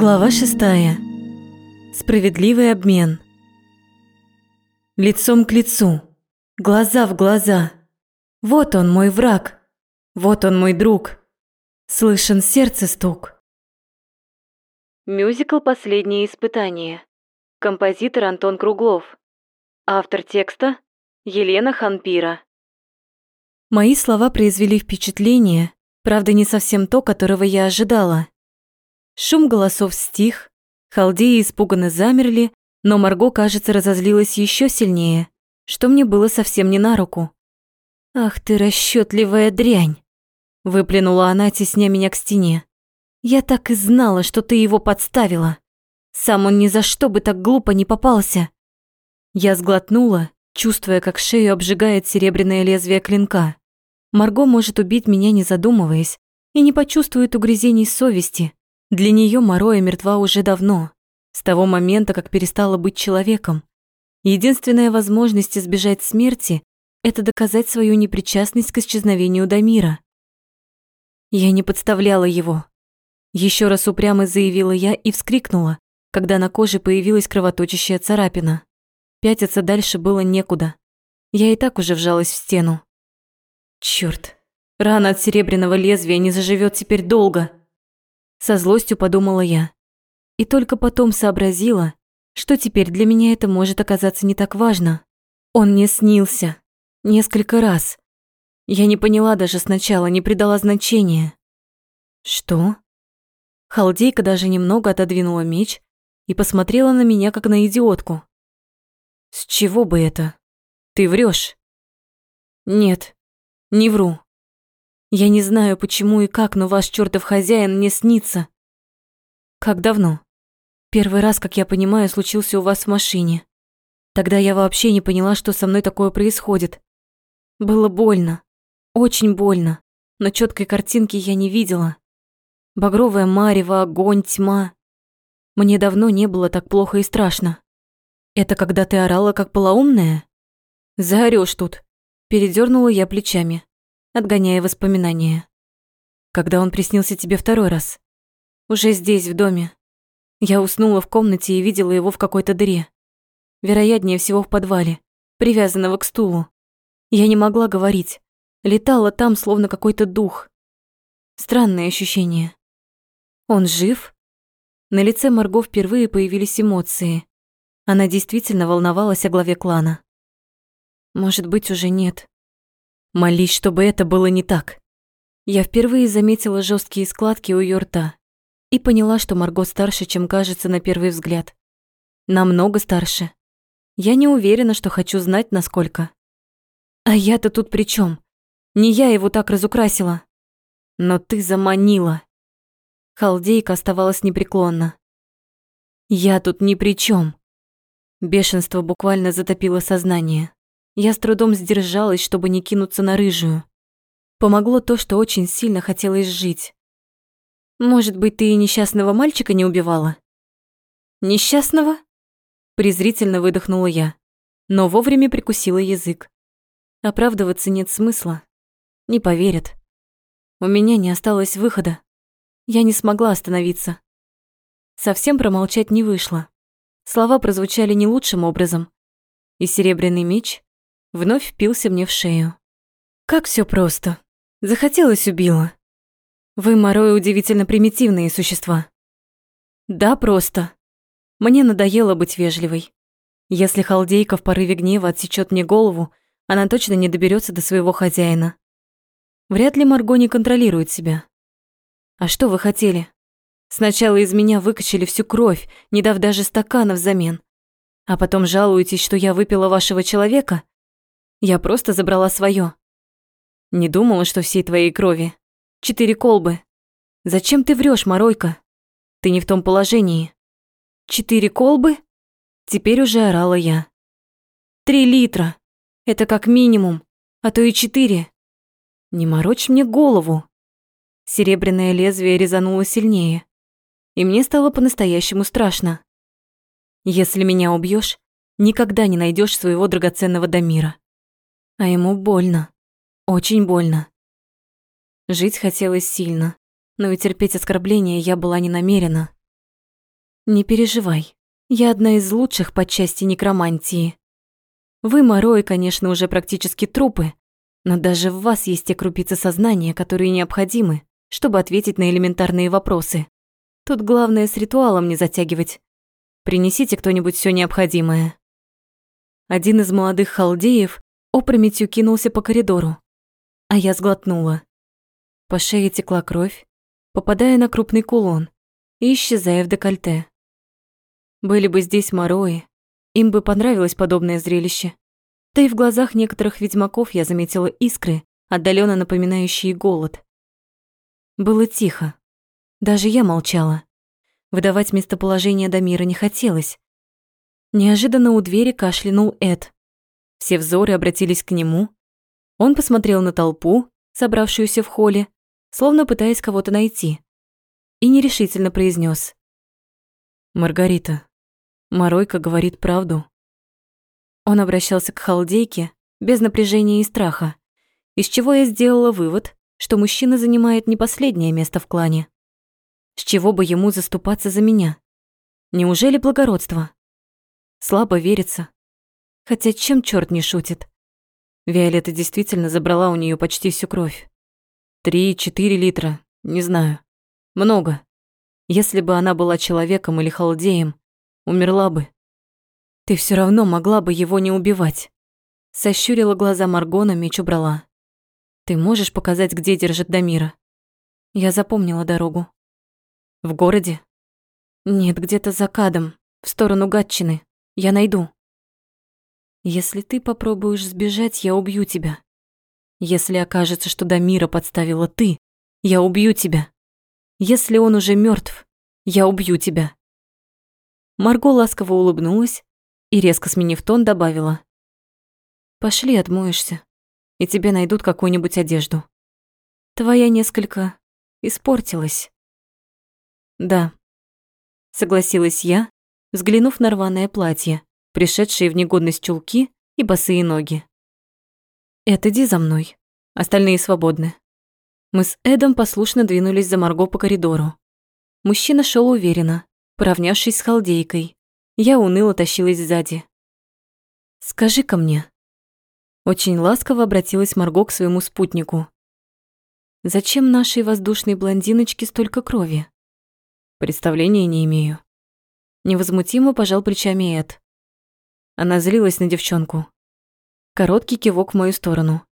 Глава шестая. Справедливый обмен. Лицом к лицу, глаза в глаза. Вот он мой враг, вот он мой друг. Слышен сердце стук. Мюзикл «Последнее испытание». Композитор Антон Круглов. Автор текста Елена Ханпира. Мои слова произвели впечатление, правда не совсем то, которого я ожидала. Шум голосов стих, халдеи испуганно замерли, но Марго, кажется, разозлилась еще сильнее, что мне было совсем не на руку. «Ах ты расчетливая дрянь!» – выплюнула она, тесня меня к стене. «Я так и знала, что ты его подставила. Сам он ни за что бы так глупо не попался». Я сглотнула, чувствуя, как шею обжигает серебряное лезвие клинка. Марго может убить меня, не задумываясь, и не почувствует угрызений совести, для нее Мороя мертва уже давно, с того момента, как перестала быть человеком. Единственная возможность избежать смерти – это доказать свою непричастность к исчезновению Дамира. Я не подставляла его. Еще раз упрямо заявила я и вскрикнула, когда на коже появилась кровоточащая царапина. Пятиться дальше было некуда. Я и так уже вжалась в стену. Черт, рана от серебряного лезвия не заживет теперь долго. Со злостью подумала я. И только потом сообразила, что теперь для меня это может оказаться не так важно. Он мне снился. Несколько раз. Я не поняла даже сначала, не придала значения. Что? Халдейка даже немного отодвинула меч и посмотрела на меня, как на идиотку. С чего бы это? Ты врешь? Нет, не вру. Я не знаю, почему и как, но ваш чертов хозяин мне снится. Как давно? Первый раз, как я понимаю, случился у вас в машине. Тогда я вообще не поняла, что со мной такое происходит. Было больно. Очень больно. Но четкой картинки я не видела. Багровая марево, огонь, тьма. Мне давно не было так плохо и страшно. Это когда ты орала, как полоумная? Заорёшь тут. Передернула я плечами отгоняя воспоминания. Когда он приснился тебе второй раз? Уже здесь, в доме. Я уснула в комнате и видела его в какой-то дыре. Вероятнее всего в подвале, привязанного к стулу. Я не могла говорить. Летала там, словно какой-то дух. Странное ощущение. Он жив? На лице Марго впервые появились эмоции. Она действительно волновалась о главе клана. Может быть, уже нет. Молись, чтобы это было не так. Я впервые заметила жесткие складки у ее рта и поняла, что Марго старше, чем кажется на первый взгляд. Намного старше. Я не уверена, что хочу знать, насколько. А я-то тут при чем? Не я его так разукрасила. Но ты заманила. Халдейка оставалась непреклонна. Я тут ни при чем. Бешенство буквально затопило сознание. Я с трудом сдержалась, чтобы не кинуться на рыжую. Помогло то, что очень сильно хотелось жить. Может быть, ты и несчастного мальчика не убивала? Несчастного? Презрительно выдохнула я, но вовремя прикусила язык. Оправдываться нет смысла. Не поверят. У меня не осталось выхода. Я не смогла остановиться. Совсем промолчать не вышло. Слова прозвучали не лучшим образом. И серебряный меч вновь впился мне в шею. Как все просто. Захотелось убила. Вы, Морой, удивительно примитивные существа. Да, просто. Мне надоело быть вежливой. Если халдейка в порыве гнева отсечет мне голову, она точно не доберется до своего хозяина. Вряд ли Марго не контролирует себя. А что вы хотели? Сначала из меня выкачали всю кровь, не дав даже стакана взамен. А потом жалуетесь, что я выпила вашего человека? Я просто забрала свое. Не думала, что всей твоей крови. Четыре колбы. Зачем ты врешь, Моройка? Ты не в том положении. Четыре колбы? Теперь уже орала я. Три литра. Это как минимум. А то и четыре. Не морочь мне голову. Серебряное лезвие резануло сильнее. И мне стало по-настоящему страшно. Если меня убьешь, никогда не найдешь своего драгоценного Дамира. А ему больно. Очень больно. Жить хотелось сильно, но и терпеть оскорбления я была не намерена. Не переживай, я одна из лучших по части некромантии. Вы, Морой, конечно, уже практически трупы, но даже в вас есть те крупицы сознания, которые необходимы, чтобы ответить на элементарные вопросы. Тут главное с ритуалом не затягивать. Принесите кто-нибудь все необходимое. Один из молодых халдеев опрометью кинулся по коридору, а я сглотнула. По шее текла кровь, попадая на крупный кулон и исчезая в декольте. Были бы здесь морои, им бы понравилось подобное зрелище. Да и в глазах некоторых ведьмаков я заметила искры, отдаленно напоминающие голод. Было тихо. Даже я молчала. Выдавать местоположение Дамира не хотелось. Неожиданно у двери кашлянул Эд. Все взоры обратились к нему. Он посмотрел на толпу, собравшуюся в холле, словно пытаясь кого-то найти, и нерешительно произнес: «Маргарита, Маройка говорит правду». Он обращался к халдейке без напряжения и страха, из чего я сделала вывод, что мужчина занимает не последнее место в клане. С чего бы ему заступаться за меня? Неужели благородство? Слабо верится. Хотя чем черт не шутит? Виолетта действительно забрала у нее почти всю кровь. Три-четыре литра, не знаю. Много. Если бы она была человеком или халдеем, умерла бы. Ты все равно могла бы его не убивать. Сощурила глаза Маргона, меч убрала. Ты можешь показать, где держит Дамира? Я запомнила дорогу. В городе? Нет, где-то за кадом, в сторону Гатчины. Я найду. Если ты попробуешь сбежать, я убью тебя. Если окажется, что Дамира подставила ты, я убью тебя. Если он уже мертв, я убью тебя. Марго ласково улыбнулась и, резко сменив тон, добавила. Пошли, отмоешься, и тебе найдут какую-нибудь одежду. Твоя несколько испортилась. Да, согласилась я, взглянув на рваное платье, пришедшие в негодность чулки и босые ноги. «Эд, иди за мной. Остальные свободны». Мы с Эдом послушно двинулись за Марго по коридору. Мужчина шел уверенно, поравнявшись с халдейкой. Я уныло тащилась сзади. «Скажи-ка мне». Очень ласково обратилась Марго к своему спутнику. «Зачем нашей воздушной блондиночке столько крови?» «Представления не имею». Невозмутимо пожал плечами Эд. Она злилась на девчонку. Короткий кивок в мою сторону.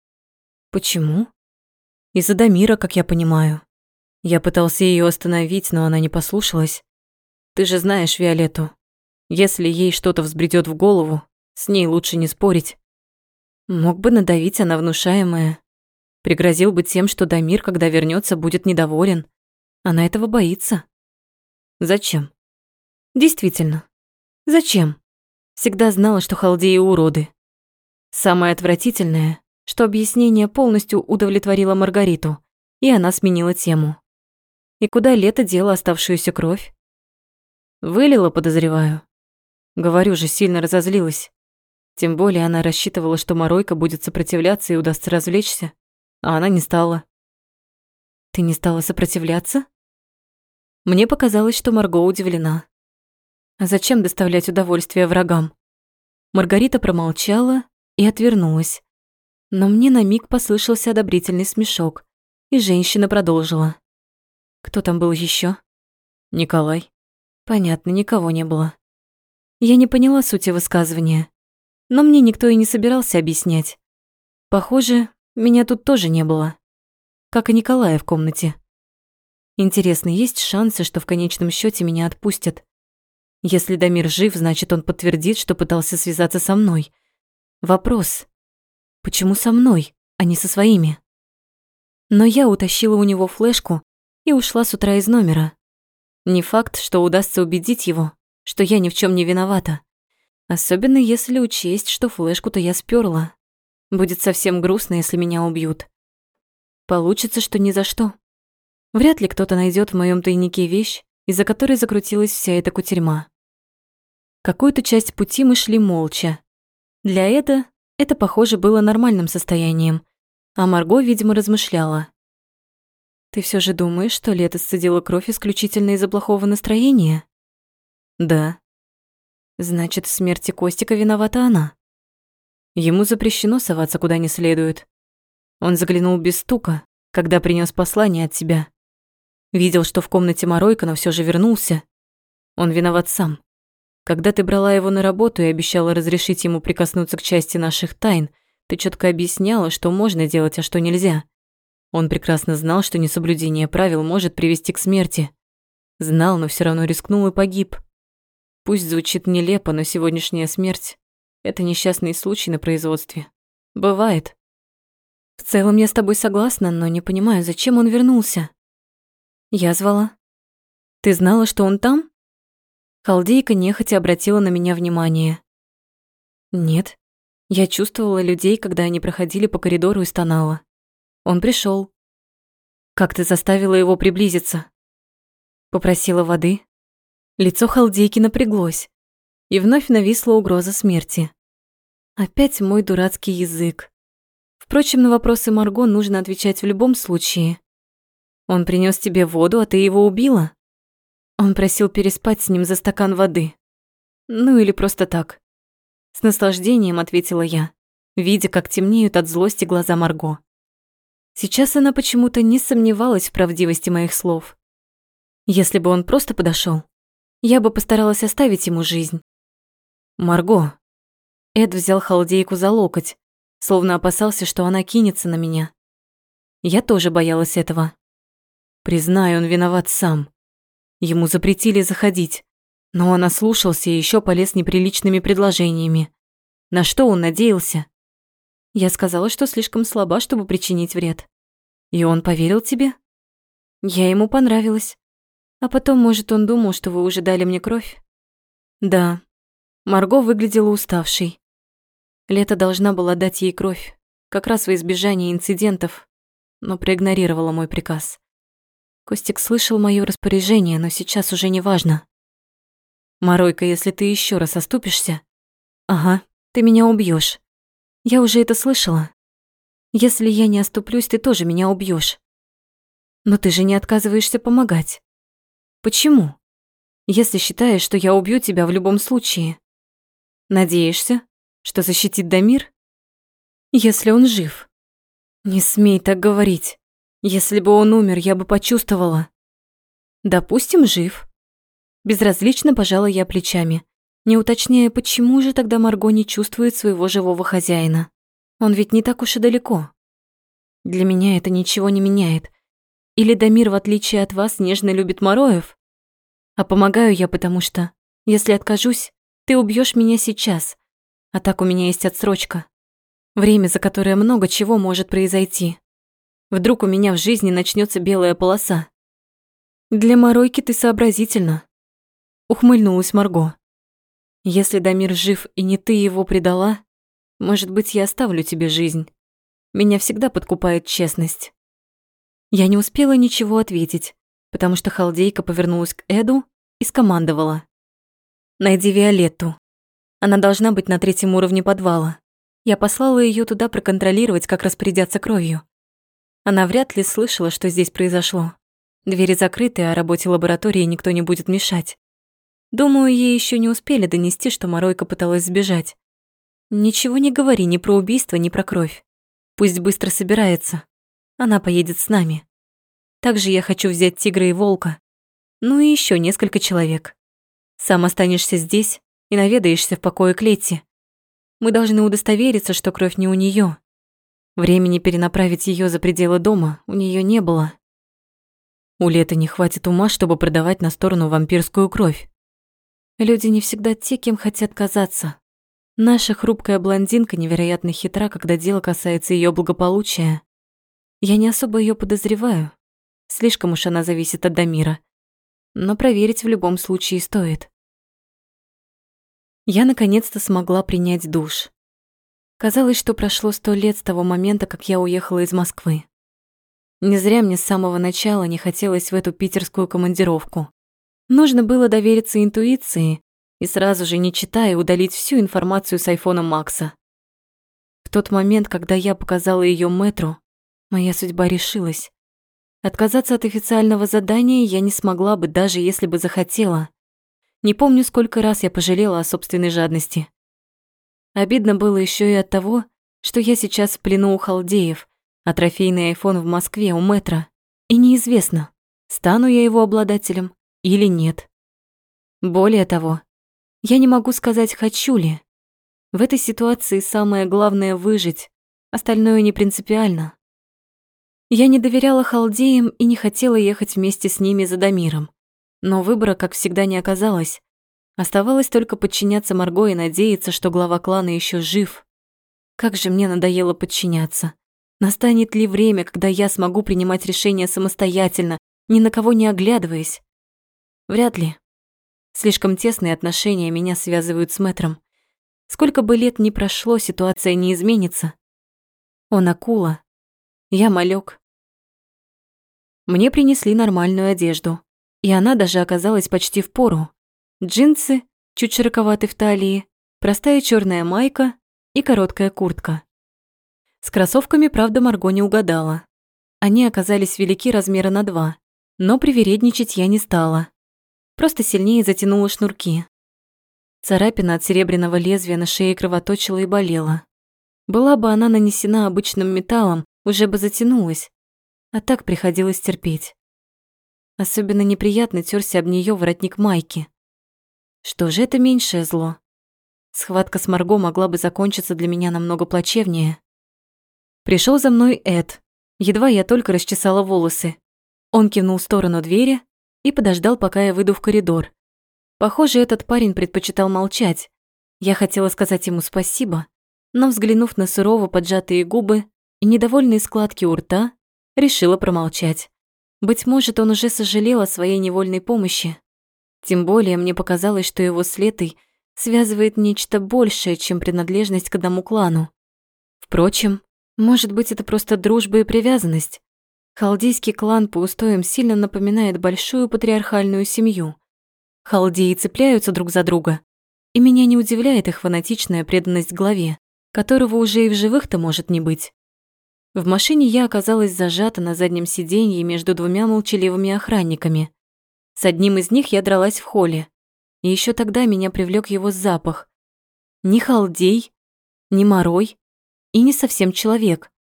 Почему? Из-за Дамира, как я понимаю. Я пытался ее остановить, но она не послушалась. Ты же знаешь Виолетту. Если ей что-то взбредет в голову, с ней лучше не спорить. Мог бы надавить она внушаемая. Пригрозил бы тем, что Дамир, когда вернется, будет недоволен. Она этого боится. Зачем? Действительно. Зачем? Всегда знала, что халдеи уроды. Самое отвратительное, что объяснение полностью удовлетворило Маргариту, и она сменила тему. И куда лето дело оставшуюся кровь? Вылила, подозреваю. Говорю же, сильно разозлилась. Тем более она рассчитывала, что Моройка будет сопротивляться и удастся развлечься, а она не стала. Ты не стала сопротивляться? Мне показалось, что Марго удивлена. А зачем доставлять удовольствие врагам? Маргарита промолчала и отвернулась. Но мне на миг послышался одобрительный смешок, и женщина продолжила. Кто там был еще? Николай. Понятно, никого не было. Я не поняла сути высказывания, но мне никто и не собирался объяснять. Похоже, меня тут тоже не было. Как и Николая в комнате. Интересно, есть шансы, что в конечном счете меня отпустят? Если Дамир жив, значит, он подтвердит, что пытался связаться со мной. Вопрос. Почему со мной, а не со своими? Но я утащила у него флешку и ушла с утра из номера. Не факт, что удастся убедить его, что я ни в чем не виновата. Особенно если учесть, что флешку-то я сперла. Будет совсем грустно, если меня убьют. Получится, что ни за что. Вряд ли кто-то найдет в моем тайнике вещь, из-за которой закрутилась вся эта кутерьма. Какую-то часть пути мы шли молча. Для Эда это, похоже, было нормальным состоянием, а Марго, видимо, размышляла. «Ты все же думаешь, что Лето сцедила кровь исключительно из-за плохого настроения?» Да. Значит, в смерти Костика виновата она. Ему запрещено соваться куда не следует. Он заглянул без стука, когда принес послание от тебя. Видел, что в комнате Моройка, но все же вернулся. Он виноват сам. Когда ты брала его на работу и обещала разрешить ему прикоснуться к части наших тайн, ты четко объясняла, что можно делать, а что нельзя. Он прекрасно знал, что несоблюдение правил может привести к смерти. Знал, но все равно рискнул и погиб. Пусть звучит нелепо, но сегодняшняя смерть это несчастный случай на производстве. Бывает. В целом я с тобой согласна, но не понимаю, зачем он вернулся. Я звала. Ты знала, что он там? Халдейка нехотя обратила на меня внимание. Нет. Я чувствовала людей, когда они проходили по коридору и стонала. Он пришел. Как ты заставила его приблизиться? Попросила воды. Лицо Халдейки напряглось и вновь нависла угроза смерти. Опять мой дурацкий язык. Впрочем, на вопросы Марго нужно отвечать в любом случае. Он принес тебе воду, а ты его убила? Он просил переспать с ним за стакан воды. Ну или просто так. С наслаждением ответила я, видя, как темнеют от злости глаза Марго. Сейчас она почему-то не сомневалась в правдивости моих слов. Если бы он просто подошел, я бы постаралась оставить ему жизнь. «Марго!» Эд взял халдейку за локоть, словно опасался, что она кинется на меня. Я тоже боялась этого. Признаю, он виноват сам. Ему запретили заходить, но он ослушался и еще полез неприличными предложениями. На что он надеялся? Я сказала, что слишком слаба, чтобы причинить вред. И он поверил тебе? Я ему понравилась. А потом, может, он думал, что вы уже дали мне кровь? Да, Марго выглядела уставшей. Лето должна была дать ей кровь, как раз во избежание инцидентов, но проигнорировала мой приказ. Костик слышал моё распоряжение, но сейчас уже не важно. «Моройка, если ты еще раз оступишься...» «Ага, ты меня убьешь. Я уже это слышала. Если я не оступлюсь, ты тоже меня убьешь. Но ты же не отказываешься помогать. Почему? Если считаешь, что я убью тебя в любом случае. Надеешься, что защитит Дамир? Если он жив. Не смей так говорить. Если бы он умер, я бы почувствовала. Допустим, жив. Безразлично пожала я плечами, не уточняя, почему же тогда Марго не чувствует своего живого хозяина. Он ведь не так уж и далеко. Для меня это ничего не меняет. Или Дамир, в отличие от вас, нежно любит Мороев? А помогаю я, потому что, если откажусь, ты убьешь меня сейчас, а так у меня есть отсрочка. Время, за которое много чего может произойти. Вдруг у меня в жизни начнется белая полоса. Для Моройки ты сообразительна. Ухмыльнулась Марго. Если Дамир жив и не ты его предала, может быть, я оставлю тебе жизнь. Меня всегда подкупает честность. Я не успела ничего ответить, потому что халдейка повернулась к Эду и скомандовала. Найди Виолетту. Она должна быть на третьем уровне подвала. Я послала ее туда проконтролировать, как распорядятся кровью. Она вряд ли слышала, что здесь произошло. Двери закрыты, а работе лаборатории никто не будет мешать. Думаю, ей еще не успели донести, что Моройка пыталась сбежать. Ничего не говори ни про убийство, ни про кровь. Пусть быстро собирается. Она поедет с нами. Также я хочу взять тигра и волка. Ну и еще несколько человек. Сам останешься здесь и наведаешься в покое Клетти. Мы должны удостовериться, что кровь не у нее. Времени перенаправить ее за пределы дома у нее не было. У Лета не хватит ума, чтобы продавать на сторону вампирскую кровь. Люди не всегда те, кем хотят казаться. Наша хрупкая блондинка невероятно хитра, когда дело касается ее благополучия. Я не особо ее подозреваю. Слишком уж она зависит от Дамира но проверить в любом случае стоит. Я наконец-то смогла принять душ. Казалось, что прошло сто лет с того момента, как я уехала из Москвы. Не зря мне с самого начала не хотелось в эту питерскую командировку. Нужно было довериться интуиции и сразу же, не читая, удалить всю информацию с айфона Макса. В тот момент, когда я показала ее метру, моя судьба решилась. Отказаться от официального задания я не смогла бы, даже если бы захотела. Не помню, сколько раз я пожалела о собственной жадности. Обидно было еще и от того, что я сейчас в плену у халдеев, а трофейный айфон в Москве у метра. И неизвестно, стану я его обладателем или нет. Более того, я не могу сказать, хочу ли. В этой ситуации самое главное — выжить, остальное не принципиально. Я не доверяла халдеям и не хотела ехать вместе с ними за Дамиром. Но выбора, как всегда, не оказалось. Оставалось только подчиняться Марго и надеяться, что глава клана еще жив. Как же мне надоело подчиняться. Настанет ли время, когда я смогу принимать решения самостоятельно, ни на кого не оглядываясь? Вряд ли. Слишком тесные отношения меня связывают с мэтром. Сколько бы лет ни прошло, ситуация не изменится. Он акула, я малек. Мне принесли нормальную одежду, и она даже оказалась почти в пору. Джинсы, чуть широковаты в талии, простая черная майка и короткая куртка. С кроссовками, правда, Марго не угадала. Они оказались велики размера на два, но привередничать я не стала. Просто сильнее затянула шнурки. Царапина от серебряного лезвия на шее кровоточила и болела. Была бы она нанесена обычным металлом, уже бы затянулась, а так приходилось терпеть. Особенно неприятно терся об нее воротник майки. Что же это меньшее зло? Схватка с Марго могла бы закончиться для меня намного плачевнее. Пришел за мной Эд. Едва я только расчесала волосы. Он кивнул в сторону двери и подождал, пока я выйду в коридор. Похоже, этот парень предпочитал молчать. Я хотела сказать ему спасибо, но, взглянув на сурово поджатые губы, и недовольные складки у рта, решила промолчать. Быть может, он уже сожалел о своей невольной помощи. Тем более мне показалось, что его с Летой связывает нечто большее, чем принадлежность к одному клану. Впрочем, может быть, это просто дружба и привязанность. Халдейский клан по устоям сильно напоминает большую патриархальную семью. Халдеи цепляются друг за друга, и меня не удивляет их фанатичная преданность главе, которого уже и в живых-то может не быть. В машине я оказалась зажата на заднем сиденье между двумя молчаливыми охранниками. С одним из них я дралась в холле. И еще тогда меня привлек его запах. Ни халдей, ни морой и не совсем человек.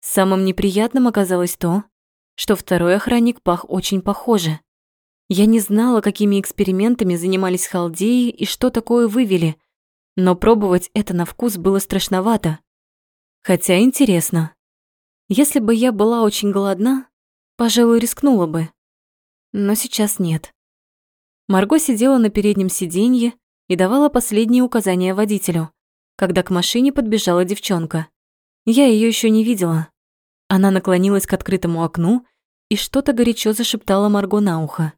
Самым неприятным оказалось то, что второй охранник пах очень похоже. Я не знала, какими экспериментами занимались халдеи и что такое вывели, но пробовать это на вкус было страшновато. Хотя интересно. Если бы я была очень голодна, пожалуй, рискнула бы. Но сейчас нет. Марго сидела на переднем сиденье и давала последние указания водителю, когда к машине подбежала девчонка. Я ее еще не видела. Она наклонилась к открытому окну и что-то горячо зашептала Марго на ухо.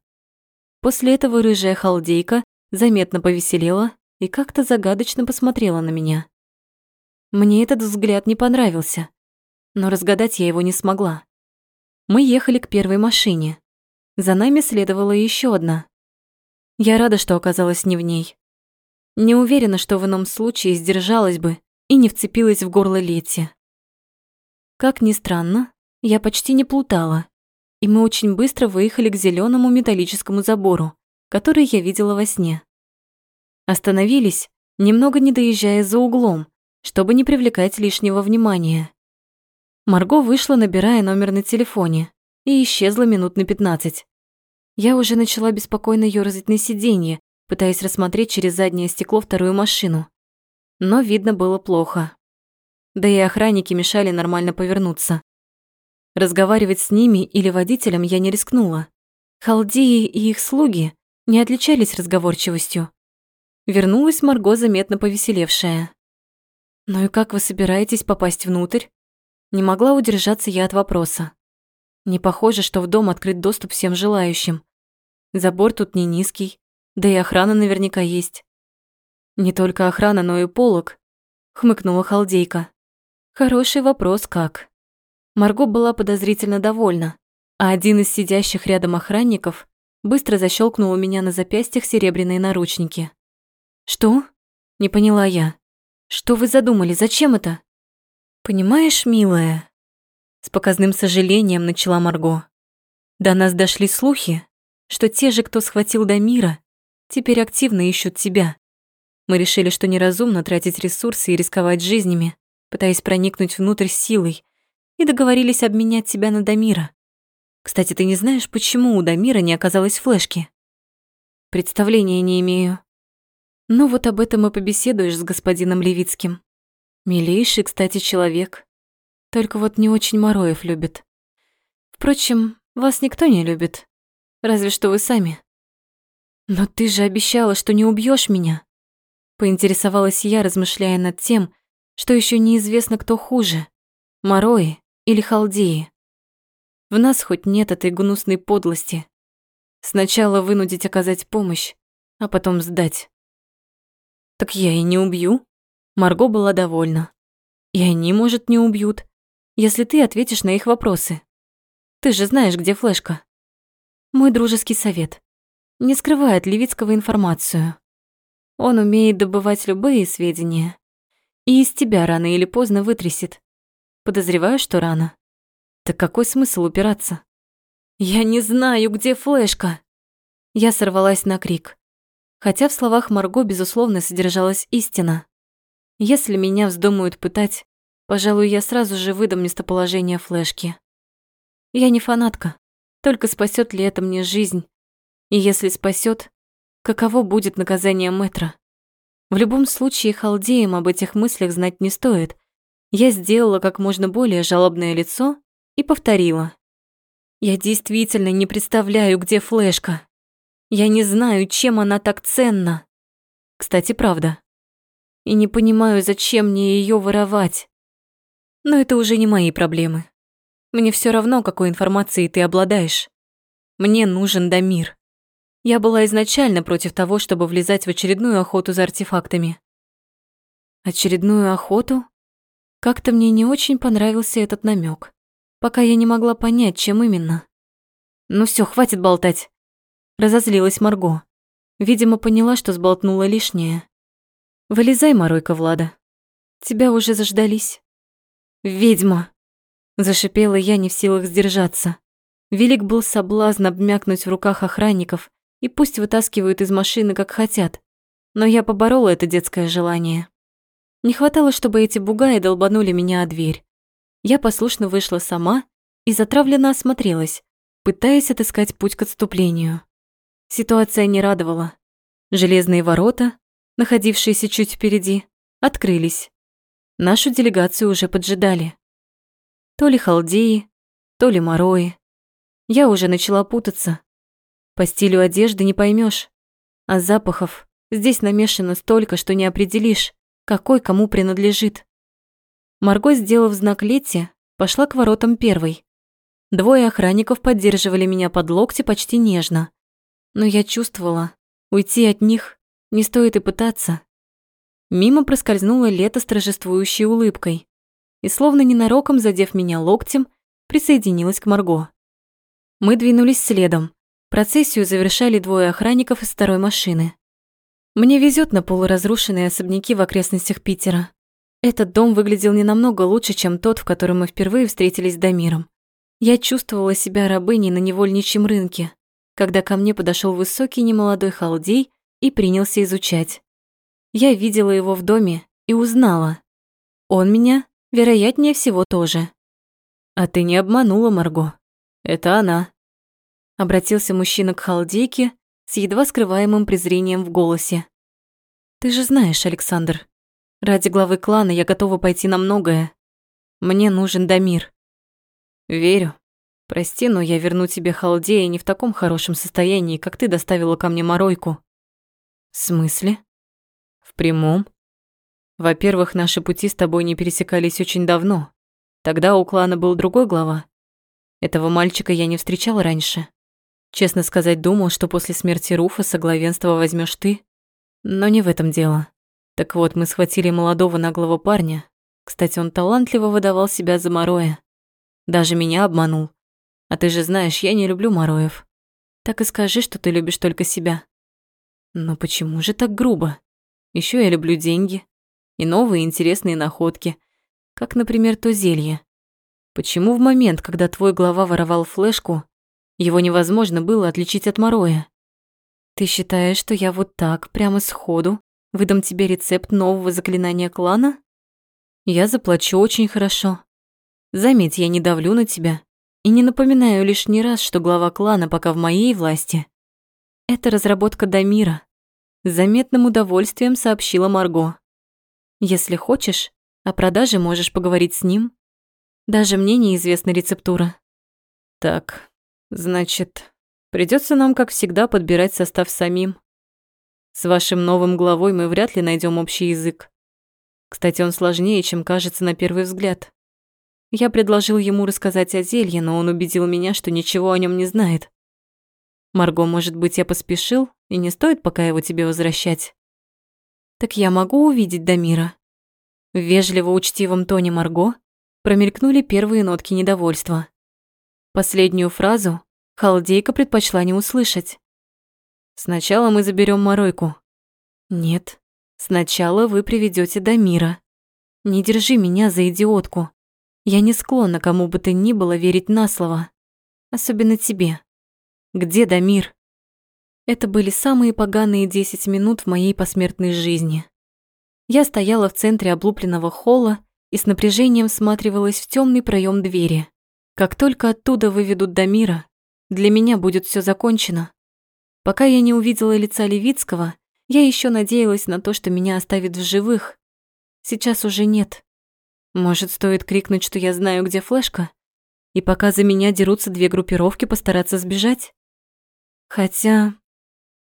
После этого рыжая халдейка заметно повеселела и как-то загадочно посмотрела на меня. Мне этот взгляд не понравился но разгадать я его не смогла. Мы ехали к первой машине. За нами следовала еще одна. Я рада, что оказалась не в ней. Не уверена, что в ином случае сдержалась бы и не вцепилась в горло Лети. Как ни странно, я почти не плутала, и мы очень быстро выехали к зеленому металлическому забору, который я видела во сне. Остановились, немного не доезжая за углом, чтобы не привлекать лишнего внимания. Марго вышла, набирая номер на телефоне, и исчезла минут на пятнадцать. Я уже начала беспокойно ёрзать на сиденье, пытаясь рассмотреть через заднее стекло вторую машину. Но видно было плохо. Да и охранники мешали нормально повернуться. Разговаривать с ними или водителем я не рискнула. Халдеи и их слуги не отличались разговорчивостью. Вернулась Марго заметно повеселевшая. «Ну и как вы собираетесь попасть внутрь?» Не могла удержаться я от вопроса. Не похоже, что в дом открыт доступ всем желающим. Забор тут не низкий, да и охрана наверняка есть. Не только охрана, но и полог, хмыкнула халдейка. Хороший вопрос, как? Марго была подозрительно довольна, а один из сидящих рядом охранников быстро защелкнул у меня на запястьях серебряные наручники. «Что?» – не поняла я. «Что вы задумали? Зачем это?» «Понимаешь, милая...» С показным сожалением начала Марго. До нас дошли слухи, что те же, кто схватил Дамира, теперь активно ищут тебя. Мы решили, что неразумно тратить ресурсы и рисковать жизнями, пытаясь проникнуть внутрь силой, и договорились обменять тебя на Дамира. Кстати, ты не знаешь, почему у Дамира не оказалось флешки? Представления не имею. Ну вот об этом и побеседуешь с господином Левицким. Милейший, кстати, человек. Только вот не очень Мороев любит. Впрочем, вас никто не любит. Разве что вы сами. Но ты же обещала, что не убьешь меня. Поинтересовалась я, размышляя над тем, что еще неизвестно, кто хуже — Морои или Халдеи. В нас хоть нет этой гнусной подлости. Сначала вынудить оказать помощь, а потом сдать. Так я и не убью. Марго была довольна. И они, может, не убьют, если ты ответишь на их вопросы. Ты же знаешь, где флешка. Мой дружеский совет. Не скрывай от Левицкого информацию. Он умеет добывать любые сведения. И из тебя рано или поздно вытрясет. Подозреваю, что рано. Так какой смысл упираться? «Я не знаю, где флешка!» Я сорвалась на крик. Хотя в словах Марго, безусловно, содержалась истина. Если меня вздумают пытать, пожалуй, я сразу же выдам местоположение флешки. Я не фанатка, только спасет ли это мне жизнь? И если спасет, каково будет наказание Мэтра? В любом случае, халдеям об этих мыслях знать не стоит. Я сделала как можно более жалобное лицо и повторила. Я действительно не представляю, где флешка. Я не знаю, чем она так ценна. Кстати, правда. И не понимаю, зачем мне ее воровать. Но это уже не мои проблемы. Мне все равно, какой информацией ты обладаешь. Мне нужен Дамир. Я была изначально против того, чтобы влезать в очередную охоту за артефактами. Очередную охоту? Как-то мне не очень понравился этот намек пока я не могла понять, чем именно. «Ну все, хватит болтать!» Разозлилась Марго. Видимо, поняла, что сболтнула лишнее. «Вылезай, Маройка Влада. Тебя уже заждались». «Ведьма!» Зашипела я, не в силах сдержаться. Велик был соблазн обмякнуть в руках охранников, и пусть вытаскивают из машины, как хотят. Но я поборола это детское желание. Не хватало, чтобы эти бугаи долбанули меня о дверь. Я послушно вышла сама и затравленно осмотрелась, пытаясь отыскать путь к отступлению. Ситуация не радовала. Железные ворота, находившиеся чуть впереди, открылись. Нашу делегацию уже поджидали. То ли халдеи, то ли морои. Я уже начала путаться. По стилю одежды не поймешь, а запахов здесь намешано столько, что не определишь, какой кому принадлежит. Марго, сделав знак Летти, пошла к воротам первой. Двое охранников поддерживали меня под локти почти нежно. Но я чувствовала, уйти от них не стоит и пытаться. Мимо проскользнула Лето с торжествующей улыбкой и, словно ненароком задев меня локтем, присоединилась к Марго. Мы двинулись следом. Процессию завершали двое охранников из второй машины. Мне везет на полуразрушенные особняки в окрестностях Питера. Этот дом выглядел не намного лучше, чем тот, в котором мы впервые встретились с Дамиром. Я чувствовала себя рабыней на невольничьем рынке, когда ко мне подошел высокий немолодой халдей и принялся изучать. Я видела его в доме и узнала. Он меня, вероятнее всего, тоже. «А ты не обманула, Марго. Это она». Обратился мужчина к халдейке с едва скрываемым презрением в голосе. «Ты же знаешь, Александр, Ради главы клана я готова пойти на многое. Мне нужен Дамир. Верю. Прости, но я верну тебе Халдея не в таком хорошем состоянии, как ты доставила ко мне Моройку. В смысле? Прямом. Во-первых, наши пути с тобой не пересекались очень давно. Тогда у клана был другой глава. Этого мальчика я не встречала раньше. Честно сказать, думал, что после смерти Руфаса главенство возьмешь ты. Но не в этом дело. Так вот, мы схватили молодого наглого парня. Кстати, он талантливо выдавал себя за Мороя. Даже меня обманул. А ты же знаешь, я не люблю Мороев. Так и скажи, что ты любишь только себя. Но почему же так грубо? Еще я люблю деньги. И новые интересные находки. Как, например, то зелье. Почему в момент, когда твой глава воровал флешку, его невозможно было отличить от Мороя? Ты считаешь, что я вот так, прямо сходу, выдам тебе рецепт нового заклинания клана? Я заплачу очень хорошо. Заметь, я не давлю на тебя и не напоминаю лишний раз, что глава клана пока в моей власти. Это разработка Дамира. Заметным удовольствием сообщила Марго. Если хочешь, о продаже можешь поговорить с ним. Даже мне неизвестна рецептура. Так, значит, придется нам, как всегда, подбирать состав самим. С вашим новым главой мы вряд ли найдем общий язык. Кстати, он сложнее, чем кажется на первый взгляд. Я предложил ему рассказать о зелье, но он убедил меня, что ничего о нем не знает. Марго, может быть, я поспешил, и не стоит пока его тебе возвращать? Так я могу увидеть Дамира? В вежливо-учтивом тоне Марго промелькнули первые нотки недовольства. Последнюю фразу халдейка предпочла не услышать. «Сначала мы заберем Моройку». «Нет, Сначала вы приведете Дамира. Не держи меня за идиотку. Я не склонна кому бы то ни было верить на слово. Особенно тебе. Где Дамир? Это были самые поганые десять минут в моей посмертной жизни. Я стояла в центре облупленного холла и с напряжением всматривалась в темный проем двери. Как только оттуда выведут Дамира, для меня будет все закончено. Пока я не увидела лица Левицкого, я еще надеялась на то, что меня оставят в живых. Сейчас уже нет. Может, стоит крикнуть, что я знаю, где флешка? И пока за меня дерутся две группировки, постараться сбежать? Хотя...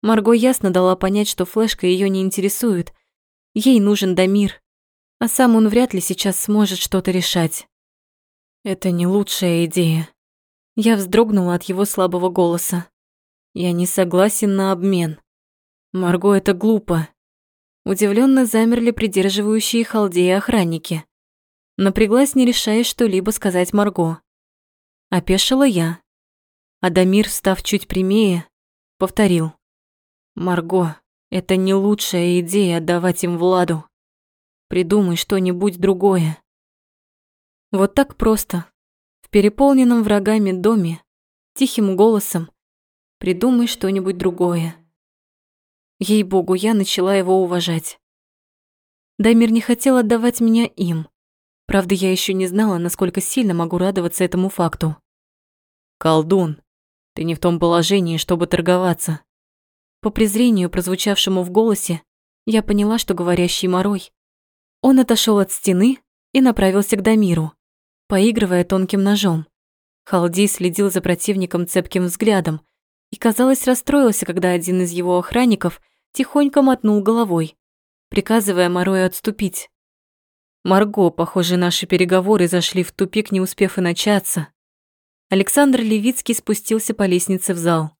Марго ясно дала понять, что флешка ее не интересует. Ей нужен Дамир. А сам он вряд ли сейчас сможет что-то решать. Это не лучшая идея. Я вздрогнула от его слабого голоса. Я не согласен на обмен. Марго, это глупо. Удивленно замерли придерживающие халдеи охранники. Напряглась, не решаясь что-либо сказать Марго. Опешила я. Адамир, став чуть прямее, повторил. «Марго, это не лучшая идея отдавать им Владу. Придумай что-нибудь другое». Вот так просто, в переполненном врагами доме, тихим голосом, придумай что-нибудь другое. Ей-богу, я начала его уважать. Даймир не хотел отдавать меня им. Правда, я еще не знала, насколько сильно могу радоваться этому факту. «Колдун, ты не в том положении, чтобы торговаться». По презрению, прозвучавшему в голосе, я поняла, что говорящий морой. Он отошел от стены и направился к Дамиру, поигрывая тонким ножом. Халдей следил за противником цепким взглядом, и, казалось, расстроился, когда один из его охранников тихонько мотнул головой, приказывая Морою отступить. Марго, похоже, наши переговоры зашли в тупик, не успев и начаться. Александр Левицкий спустился по лестнице в зал.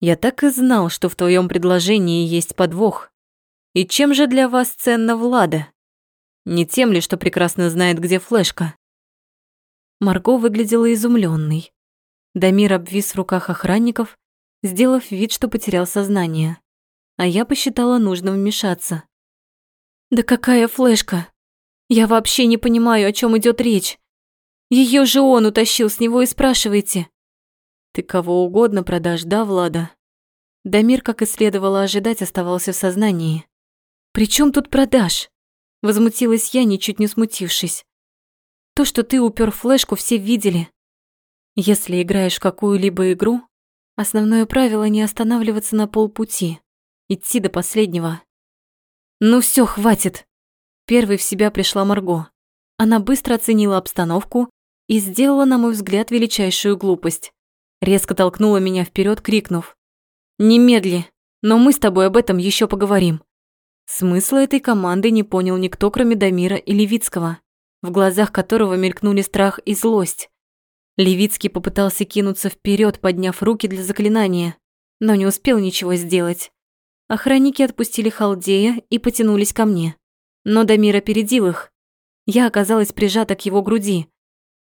«Я так и знал, что в твоем предложении есть подвох. И чем же для вас ценна Влада? Не тем ли, что прекрасно знает, где флешка?» Марго выглядела изумленной. Дамир обвис в руках охранников, сделав вид, что потерял сознание. А я посчитала нужным вмешаться. «Да какая флешка? Я вообще не понимаю, о чем идет речь. Ее же он утащил с него и спрашиваете». «Ты кого угодно продашь, да, Влада?» Дамир, как и следовало ожидать, оставался в сознании. «При чем тут продаж?» Возмутилась я, ничуть не смутившись. «То, что ты упер флешку, все видели. Если играешь в какую-либо игру, Основное правило не останавливаться на полпути, идти до последнего. Ну все, хватит. Первой в себя пришла Марго. Она быстро оценила обстановку и сделала, на мой взгляд, величайшую глупость. Резко толкнула меня вперед, крикнув: "Немедли, но мы с тобой об этом еще поговорим". Смысла этой команды не понял никто, кроме Дамира и Левицкого, в глазах которого мелькнули страх и злость. Левицкий попытался кинуться вперед, подняв руки для заклинания, но не успел ничего сделать. Охранники отпустили халдея и потянулись ко мне. Но Дамир опередил их. Я оказалась прижата к его груди.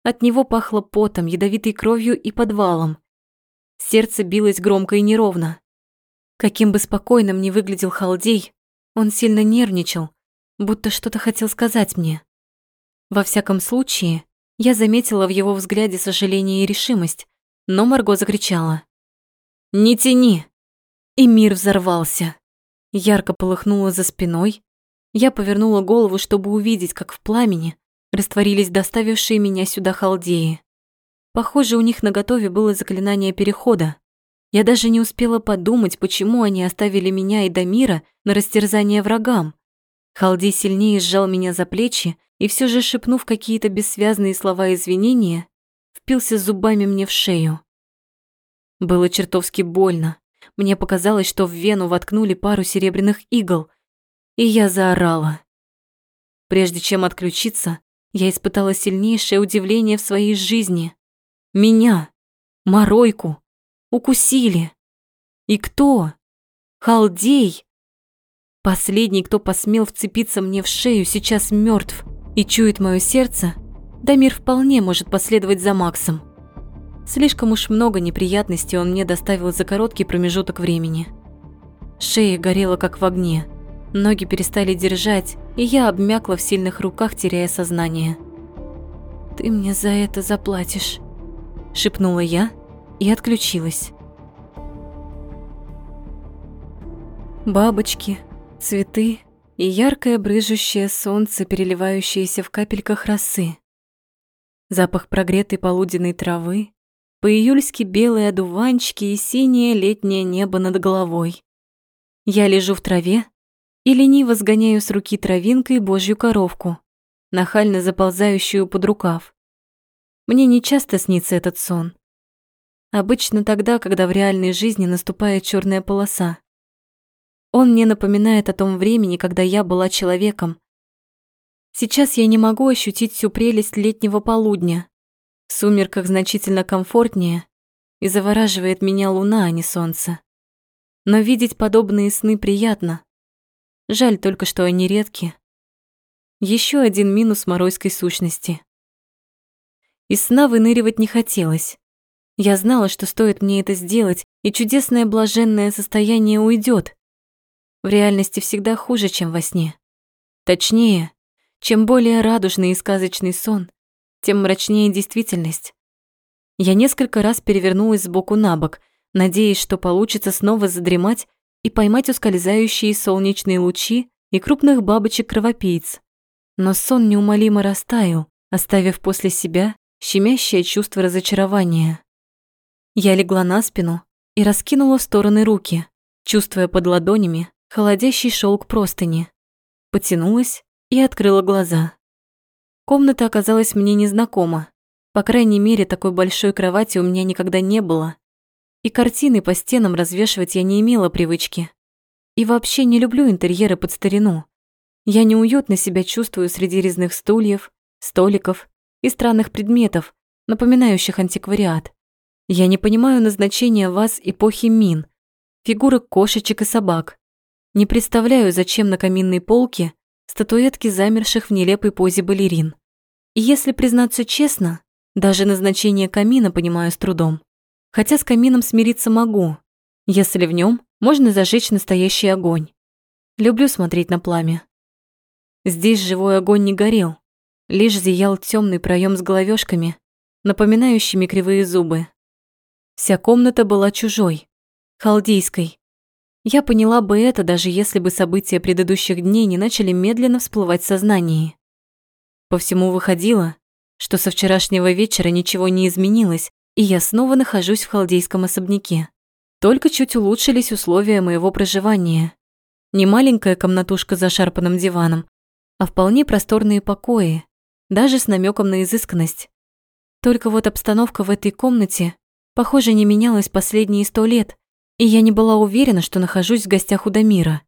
От него пахло потом, ядовитой кровью и подвалом. Сердце билось громко и неровно. Каким бы спокойным ни выглядел халдей, он сильно нервничал, будто что-то хотел сказать мне. Во всяком случае, я заметила в его взгляде сожаление и решимость, но Марго закричала. «Не тяни!» и мир взорвался. Ярко полыхнуло за спиной. Я повернула голову, чтобы увидеть, как в пламени растворились доставившие меня сюда халдеи. Похоже, у них наготове было заклинание перехода. Я даже не успела подумать, почему они оставили меня и Дамира на растерзание врагам. Халдей сильнее сжал меня за плечи и все же, шепнув какие-то бессвязные слова извинения, впился зубами мне в шею. Было чертовски больно. Мне показалось, что в вену воткнули пару серебряных игл, и я заорала. Прежде чем отключиться, я испытала сильнейшее удивление в своей жизни. Меня, Моройку, укусили. И кто? Халдей. Последний, кто посмел вцепиться мне в шею, сейчас мертв и чует мое сердце, Дамир вполне может последовать за Максом. Слишком уж много неприятностей он мне доставил за короткий промежуток времени. Шея горела как в огне, ноги перестали держать, и я обмякла в сильных руках, теряя сознание. «Ты мне за это заплатишь», – шепнула я и отключилась. Бабочки, цветы и яркое брыжущее солнце, переливающееся в капельках росы. Запах прогретой полуденной травы, по-июльски белые одуванчики и синее летнее небо над головой. Я лежу в траве и лениво сгоняю с руки травинкой божью коровку, нахально заползающую под рукав. Мне не часто снится этот сон. Обычно тогда, когда в реальной жизни наступает черная полоса. Он мне напоминает о том времени, когда я была человеком. Сейчас я не могу ощутить всю прелесть летнего полудня, в сумерках значительно комфортнее и завораживает меня луна, а не солнце. Но видеть подобные сны приятно. Жаль только, что они редки. Еще один минус моройской сущности. Из сна выныривать не хотелось. Я знала, что стоит мне это сделать, и чудесное блаженное состояние уйдет. В реальности всегда хуже, чем во сне. Точнее, чем более радужный и сказочный сон, тем мрачнее действительность. Я несколько раз перевернулась сбоку на бок, надеясь, что получится снова задремать и поймать ускользающие солнечные лучи и крупных бабочек-кровопийц. Но сон неумолимо растаял, оставив после себя щемящее чувство разочарования. Я легла на спину и раскинула в стороны руки, чувствуя под ладонями холодящий шелк простыни. Потянулась и открыла глаза. Комната оказалась мне незнакома. По крайней мере, такой большой кровати у меня никогда не было. И картины по стенам развешивать я не имела привычки. И вообще не люблю интерьеры под старину. Я неуютно себя чувствую среди резных стульев, столиков и странных предметов, напоминающих антиквариат. Я не понимаю назначения вас эпохи Мин, фигурок кошечек и собак. Не представляю, зачем на каминной полке статуэтки замерших в нелепой позе балерин. И если признаться честно, даже назначение камина понимаю с трудом. Хотя с камином смириться могу, если в нем можно зажечь настоящий огонь. Люблю смотреть на пламя. Здесь живой огонь не горел, лишь зиял темный проем с головешками, напоминающими кривые зубы. Вся комната была чужой, халдейской. Я поняла бы это, даже если бы события предыдущих дней не начали медленно всплывать в сознании. По всему выходило, что со вчерашнего вечера ничего не изменилось, и я снова нахожусь в халдейском особняке. Только чуть улучшились условия моего проживания. Не маленькая комнатушка за шарпанным диваном, а вполне просторные покои, даже с намеком на изысканность. Только вот обстановка в этой комнате, похоже, не менялась последние сто лет, и я не была уверена, что нахожусь в гостях у Дамира.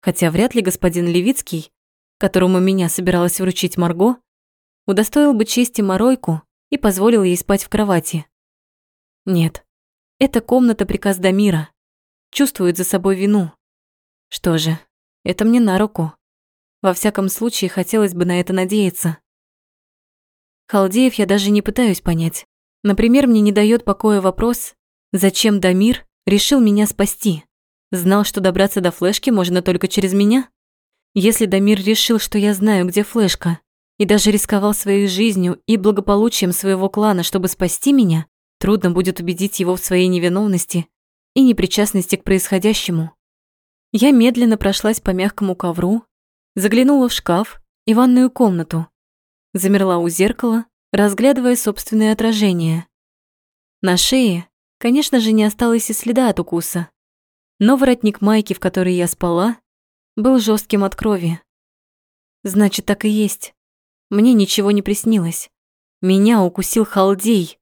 Хотя вряд ли господин Левицкий которому меня собиралась вручить Марго, удостоил бы чести Моройку и позволил ей спать в кровати. Нет, эта комната приказ Дамира. Чувствует за собой вину. Что же, это мне на руку. Во всяком случае, хотелось бы на это надеяться. Халдеев я даже не пытаюсь понять. Например, мне не дает покоя вопрос, зачем Дамир решил меня спасти. Знал, что добраться до флешки можно только через меня? Если Дамир решил, что я знаю, где флешка, и даже рисковал своей жизнью и благополучием своего клана, чтобы спасти меня, трудно будет убедить его в своей невиновности и непричастности к происходящему. Я медленно прошлась по мягкому ковру, заглянула в шкаф и ванную комнату, замерла у зеркала, разглядывая собственное отражение. На шее, конечно же, не осталось и следа от укуса, но воротник майки, в которой я спала, был жестким от крови. Значит, так и есть. Мне ничего не приснилось. Меня укусил халдей.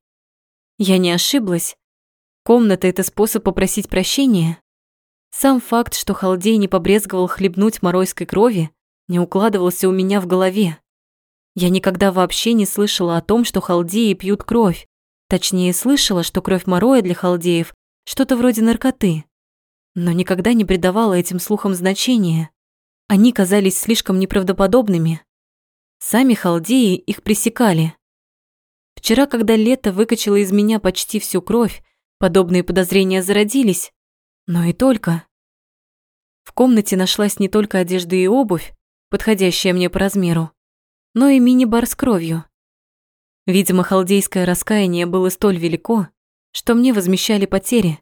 Я не ошиблась. Комната — это способ попросить прощения. Сам факт, что халдей не побрезговал хлебнуть моройской крови, не укладывался у меня в голове. Я никогда вообще не слышала о том, что халдеи пьют кровь. Точнее, слышала, что кровь мороя для халдеев – что-то вроде наркоты. Но никогда не придавала этим слухам значения. Они казались слишком неправдоподобными. Сами халдеи их пресекали. Вчера, когда лето выкачало из меня почти всю кровь, подобные подозрения зародились. Но и только. В комнате нашлась не только одежда и обувь, подходящая мне по размеру, но и мини-бар с кровью. Видимо, халдейское раскаяние было столь велико, что мне возмещали потери.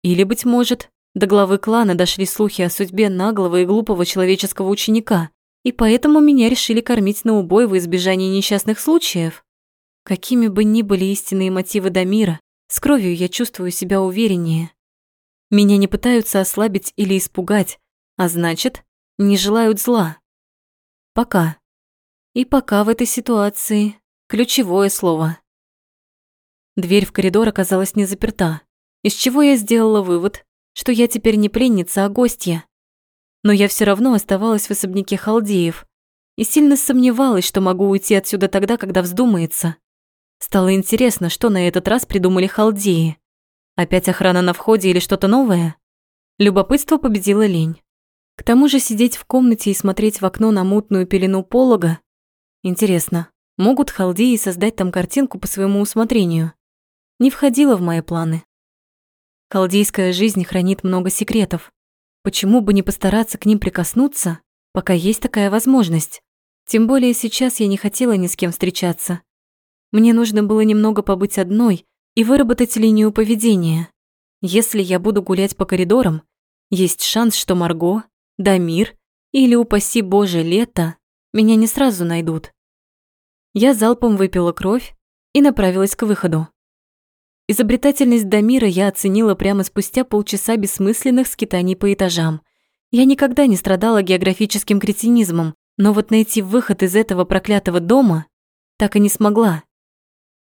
Или, быть может, до главы клана дошли слухи о судьбе наглого и глупого человеческого ученика, и поэтому меня решили кормить на убой во избежание несчастных случаев. Какими бы ни были истинные мотивы Дамира, с кровью я чувствую себя увереннее. Меня не пытаются ослабить или испугать, а значит, не желают зла. Пока. И пока в этой ситуации ключевое слово. Дверь в коридор оказалась не заперта, из чего я сделала вывод, что я теперь не пленница, а гостья. Но я все равно оставалась в особняке халдеев и сильно сомневалась, что могу уйти отсюда тогда, когда вздумается. Стало интересно, что на этот раз придумали халдеи. Опять охрана на входе или что-то новое? Любопытство победило лень. К тому же сидеть в комнате и смотреть в окно на мутную пелену полога. Интересно, могут халдеи создать там картинку по своему усмотрению? Не входило в мои планы. Халдейская жизнь хранит много секретов. Почему бы не постараться к ним прикоснуться, пока есть такая возможность? Тем более сейчас я не хотела ни с кем встречаться. Мне нужно было немного побыть одной и выработать линию поведения. Если я буду гулять по коридорам, есть шанс, что Марго, Дамир или, упаси Боже, Лето меня не сразу найдут. Я залпом выпила кровь и направилась к выходу. Изобретательность Дамира я оценила прямо спустя полчаса бессмысленных скитаний по этажам. Я никогда не страдала географическим кретинизмом, но вот найти выход из этого проклятого дома так и не смогла.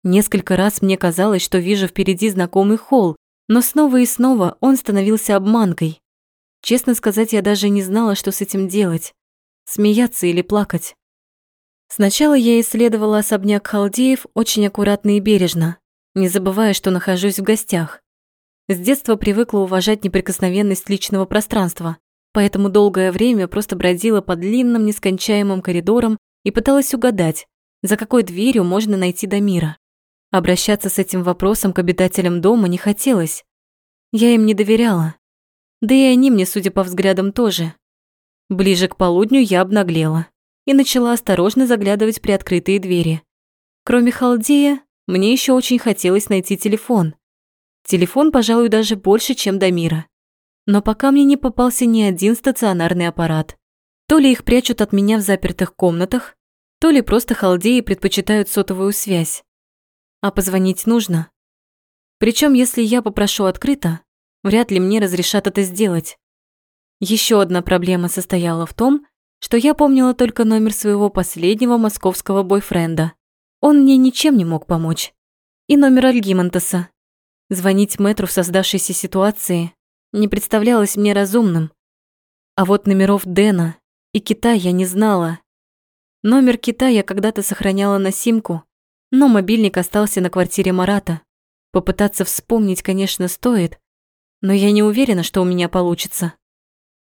Несколько раз мне казалось, что вижу впереди знакомый холл, но снова и снова он становился обманкой. Честно сказать, я даже не знала, что с этим делать. Смеяться или плакать. Сначала я исследовала особняк Халдеев очень аккуратно и бережно не забывая, что нахожусь в гостях. С детства привыкла уважать неприкосновенность личного пространства, поэтому долгое время просто бродила по длинным нескончаемым коридорам и пыталась угадать, за какой дверью можно найти до мира. Обращаться с этим вопросом к обитателям дома не хотелось. Я им не доверяла. Да и они мне, судя по взглядам, тоже. Ближе к полудню я обнаглела и начала осторожно заглядывать при открытые двери. Кроме халдея, мне еще очень хотелось найти телефон. Телефон, пожалуй, даже больше, чем до мира. Но пока мне не попался ни один стационарный аппарат. То ли их прячут от меня в запертых комнатах, то ли просто халдеи предпочитают сотовую связь. А позвонить нужно. Причем, если я попрошу открыто, вряд ли мне разрешат это сделать. Еще одна проблема состояла в том, что я помнила только номер своего последнего московского бойфренда. Он мне ничем не мог помочь. И номер Альгимантеса. Звонить мэтру в создавшейся ситуации не представлялось мне разумным. А вот номеров Дэна и Кита я не знала. Номер Кита я когда-то сохраняла на симку, но мобильник остался на квартире Марата. Попытаться вспомнить, конечно, стоит, но я не уверена, что у меня получится.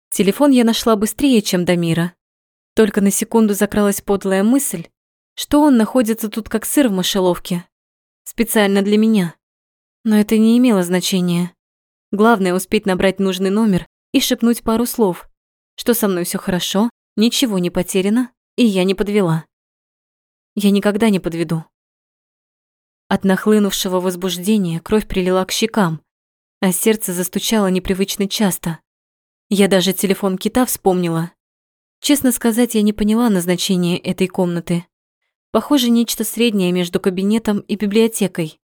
Телефон я нашла быстрее, чем Дамира. Только на секунду закралась подлая мысль, что он находится тут как сыр в мышеловке. Специально для меня. Но это не имело значения. Главное успеть набрать нужный номер и шепнуть пару слов, что со мной все хорошо, ничего не потеряно, и я не подвела. Я никогда не подведу. От нахлынувшего возбуждения кровь прилила к щекам. а сердце застучало непривычно часто. Я даже телефон кита вспомнила. Честно сказать, я не поняла назначения этой комнаты. Похоже, нечто среднее между кабинетом и библиотекой.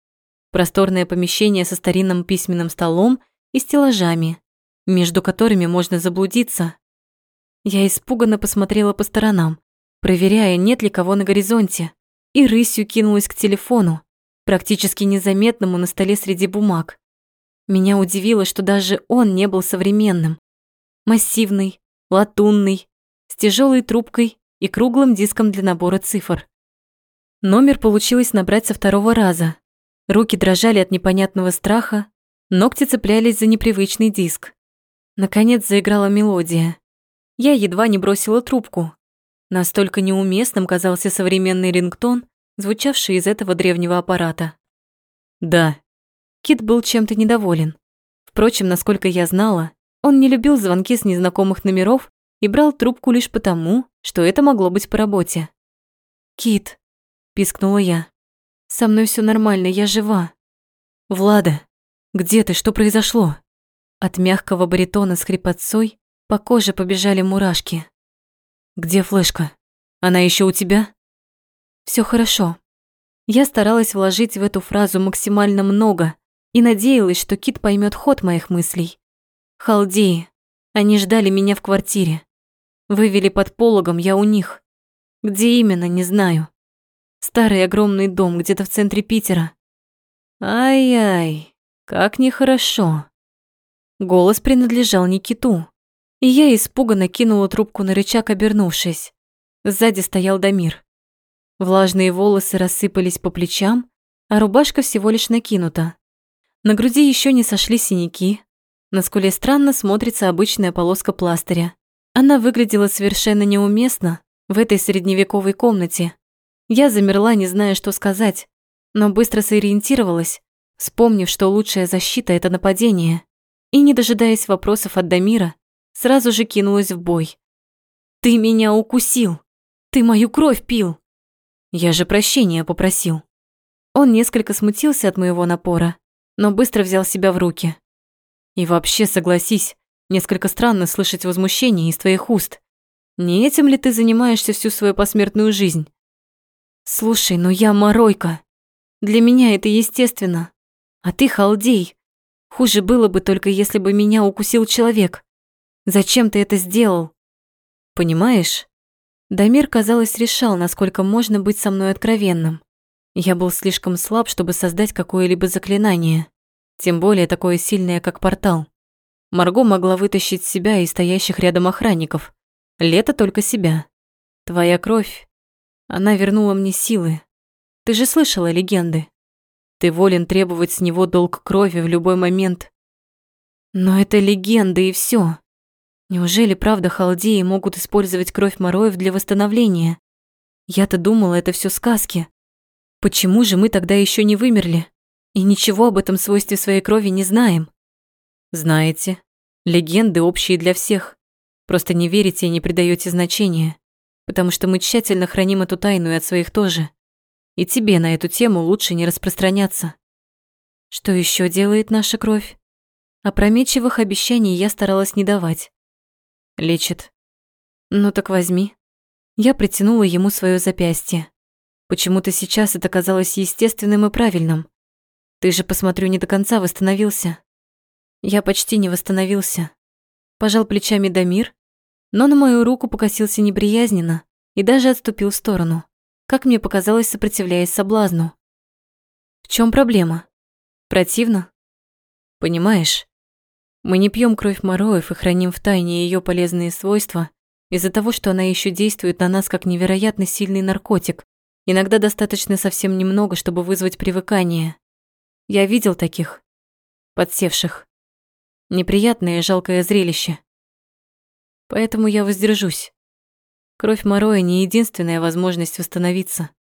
Просторное помещение со старинным письменным столом и стеллажами, между которыми можно заблудиться. Я испуганно посмотрела по сторонам, проверяя, нет ли кого на горизонте, и рысью кинулась к телефону, практически незаметному на столе среди бумаг. Меня удивило, что даже он не был современным. Массивный, латунный, с тяжелой трубкой и круглым диском для набора цифр. Номер получилось набрать со второго раза. Руки дрожали от непонятного страха, ногти цеплялись за непривычный диск. Наконец заиграла мелодия. Я едва не бросила трубку. Настолько неуместным казался современный рингтон, звучавший из этого древнего аппарата. Да, Кит был чем-то недоволен. Впрочем, насколько я знала, он не любил звонки с незнакомых номеров и брал трубку лишь потому, что это могло быть по работе. «Кит», – пискнула я, – «со мной все нормально, я жива». «Влада, где ты, что произошло?» От мягкого баритона с хрипотцой по коже побежали мурашки. «Где флешка? Она еще у тебя?» Все хорошо». Я старалась вложить в эту фразу максимально много, и надеялась, что Кит поймет ход моих мыслей. Халдеи. Они ждали меня в квартире. Вывели под пологом, я у них. Где именно, не знаю. Старый огромный дом где-то в центре Питера. Ай-ай, как нехорошо. Голос принадлежал Никиту, и я испуганно кинула трубку на рычаг, обернувшись. Сзади стоял Дамир. Влажные волосы рассыпались по плечам, а рубашка всего лишь накинута. На груди еще не сошли синяки. На скуле странно смотрится обычная полоска пластыря. Она выглядела совершенно неуместно в этой средневековой комнате. Я замерла, не зная, что сказать, но быстро сориентировалась, вспомнив, что лучшая защита – это нападение. И, не дожидаясь вопросов от Дамира, сразу же кинулась в бой. «Ты меня укусил! Ты мою кровь пил!» Я же прощения попросил. Он несколько смутился от моего напора, но быстро взял себя в руки. И вообще, согласись, несколько странно слышать возмущение из твоих уст. Не этим ли ты занимаешься всю свою посмертную жизнь? Слушай, ну я моройка. Для меня это естественно. А ты халдей. Хуже было бы только если бы меня укусил человек. Зачем ты это сделал? Понимаешь? Дамир, казалось, решал, насколько можно быть со мной откровенным. Я был слишком слаб, чтобы создать какое-либо заклинание, тем более такое сильное, как портал. Марго могла вытащить себя и стоящих рядом охранников. Лето только себя. Твоя кровь, она вернула мне силы. Ты же слышала легенды. Ты волен требовать с него долг крови в любой момент. Но это легенды и все. Неужели правда халдеи могут использовать кровь Мороев для восстановления? Я-то думала, это все сказки. Почему же мы тогда еще не вымерли и ничего об этом свойстве своей крови не знаем? Знаете, легенды общие для всех. Просто не верите и не придаете значения, потому что мы тщательно храним эту тайну и от своих тоже. И тебе на эту тему лучше не распространяться. Что еще делает наша кровь? Опрометчивых обещаний я старалась не давать. Лечит. Ну так возьми. Я притянула ему свое запястье. Почему-то сейчас это казалось естественным и правильным. Ты же, посмотрю, не до конца восстановился. Я почти не восстановился. Пожал плечами Дамир, но на мою руку покосился неприязненно и даже отступил в сторону, как мне показалось, сопротивляясь соблазну. В чем проблема? Противно? Понимаешь, мы не пьем кровь Мороев и храним в тайне ее полезные свойства из-за того, что она еще действует на нас как невероятно сильный наркотик, Иногда достаточно совсем немного, чтобы вызвать привыкание. Я видел таких, подсевших. Неприятное и жалкое зрелище. Поэтому я воздержусь. Кровь Мороя не единственная возможность восстановиться.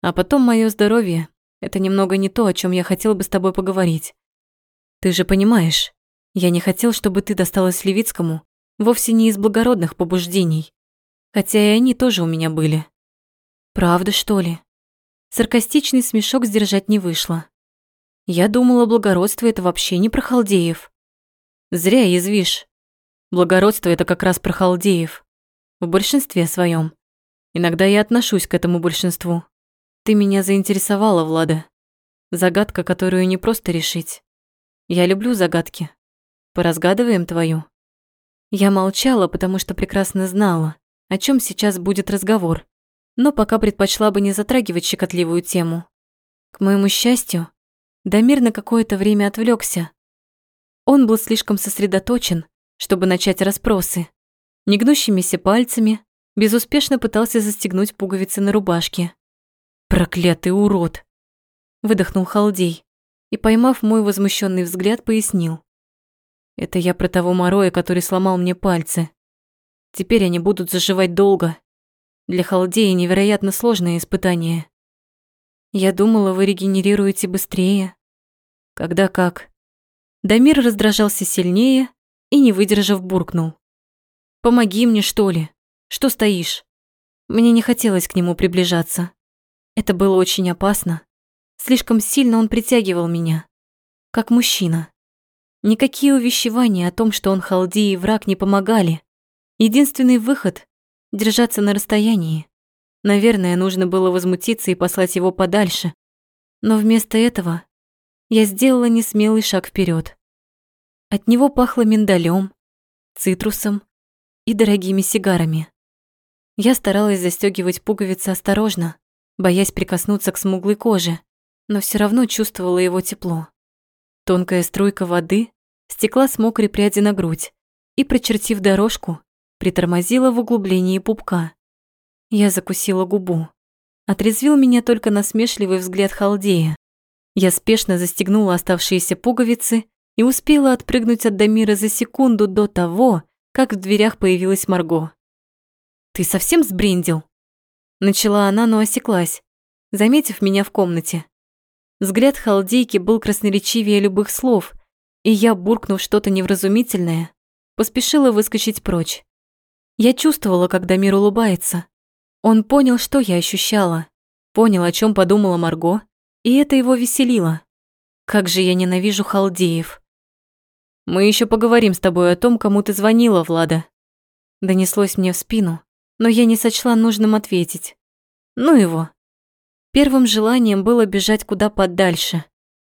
А потом мое здоровье – это немного не то, о чем я хотел бы с тобой поговорить. Ты же понимаешь, я не хотел, чтобы ты досталась Левицкому вовсе не из благородных побуждений. Хотя и они тоже у меня были. Правда, что ли? Саркастичный смешок сдержать не вышло. Я думала, благородство это вообще не про халдеев. Зря язвишь. Благородство это как раз про халдеев. В большинстве своем. Иногда я отношусь к этому большинству. Ты меня заинтересовала, Влада. Загадка, которую не просто решить. Я люблю загадки. Поразгадываем твою. Я молчала, потому что прекрасно знала, о чем сейчас будет разговор, но пока предпочла бы не затрагивать щекотливую тему. К моему счастью, Дамир на какое-то время отвлекся. Он был слишком сосредоточен, чтобы начать расспросы. Негнущимися пальцами безуспешно пытался застегнуть пуговицы на рубашке. «Проклятый урод!» Выдохнул Халдей и, поймав мой возмущенный взгляд, пояснил. Это я про того Мороя, который сломал мне пальцы. Теперь они будут заживать долго. Для халдея невероятно сложное испытание. Я думала, вы регенерируете быстрее. Когда как. Дамир раздражался сильнее и, не выдержав, буркнул. «Помоги мне, что ли? Что стоишь?» Мне не хотелось к нему приближаться. Это было очень опасно. Слишком сильно он притягивал меня. Как мужчина. Никакие увещевания о том, что он халдей и враг, не помогали. Единственный выход — держаться на расстоянии. Наверное, нужно было возмутиться и послать его подальше. Но вместо этого я сделала несмелый шаг вперед. От него пахло миндалем, цитрусом и дорогими сигарами. Я старалась застегивать пуговицы осторожно, боясь прикоснуться к смуглой коже, но все равно чувствовала его тепло. Тонкая струйка воды стекла с мокрой пряди на грудь и, прочертив дорожку, притормозила в углублении пупка. Я закусила губу. Отрезвил меня только насмешливый взгляд халдея. Я спешно застегнула оставшиеся пуговицы и успела отпрыгнуть от Дамира за секунду до того, как в дверях появилась Марго. «Ты совсем сбрендил?» Начала она, но осеклась, заметив меня в комнате. Взгляд халдейки был красноречивее любых слов, и я, буркнув что-то невразумительное, поспешила выскочить прочь. Я чувствовала, когда мир улыбается. Он понял, что я ощущала, понял, о чем подумала Марго, и это его веселило. Как же я ненавижу халдеев. Мы еще поговорим с тобой о том, кому ты звонила, Влада. Донеслось мне в спину, но я не сочла нужным ответить. Ну его. Первым желанием было бежать куда подальше,